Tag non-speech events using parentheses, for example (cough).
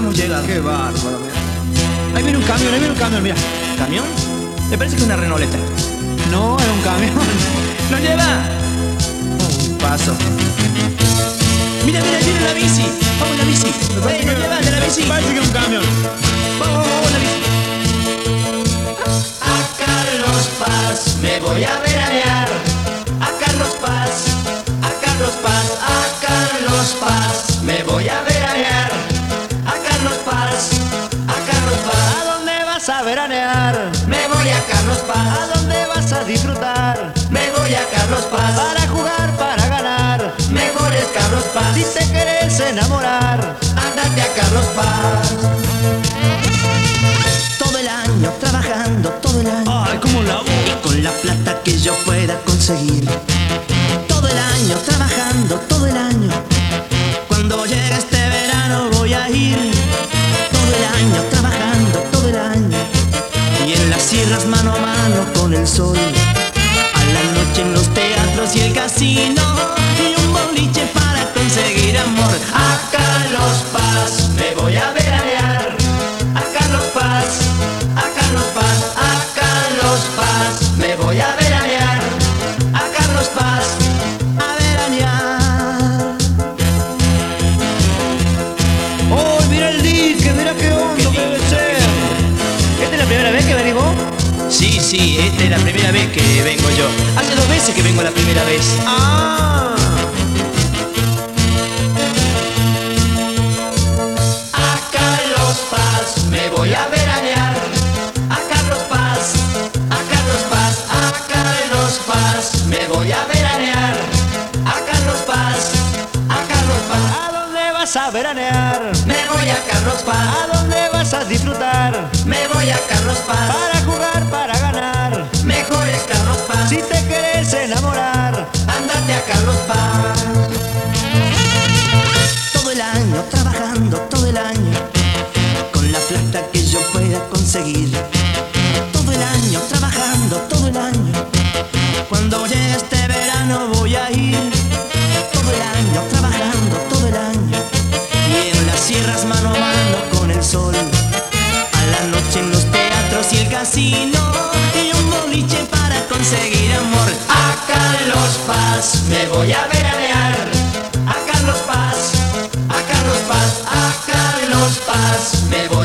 hemos llegado. Qué bárbaro, mira. Ahí viene un camión, ahí viene un camión, mira. ¿Camión? Me parece que es una renoleta. No, es un camión. (laughs) ¡Lo lleva! Un paso. Mira, mira, viene la bici. Vamos la bici. Lo lleva de la bici. Parece que es un camión. Vamos, vamos, vamos, la bici. A Carlos Paz me voy a veranear. A? Me voy a Carlos ¿A Paz, dónde vas a disfrutar? me voy a Carlos Paz. Para jugar, para ganar. Mejor es Carlos Paz. Si te querés enamorar. Ándate a Carlos Paz. Con el sol. A la noche en los teatros y el casino. Y un boliche para conseguir amor. A Carlos Paz me voy a veranear. A Carlos Paz, a Carlos Paz, a Carlos Paz me voy a veranear. A Carlos Paz, A veranear. ¡Oh, mira el dique! ¡Mira qué hondo que debe ser! ¿Esta es la primera vez que venís vos? Sí, sí, esta es la primera vez que vengo yo. Hace dos veces que vengo la primera vez. ¡Ah! A Carlos Paz me voy a veranear. A Carlos Paz, a Carlos Paz, a Carlos Paz me voy a veranear. A Carlos Paz, a Carlos Paz. ¿A dónde vas a veranear? Me voy a Carlos Paz, ¿A dónde vas a disfrutar? me voy a Carlos Paz. Para jugar, para el año trabajando, todo el año, con la plata que yo pueda conseguir. Todo el año trabajando, todo el año. Cuando llegue este verano voy a ir. Todo el año trabajando, todo el año. Y en las sierras mano a mano con el sol. A la noche en los teatros y el casino. Y un boliche para conseguir amor. A Carlos Paz me voy a me voy.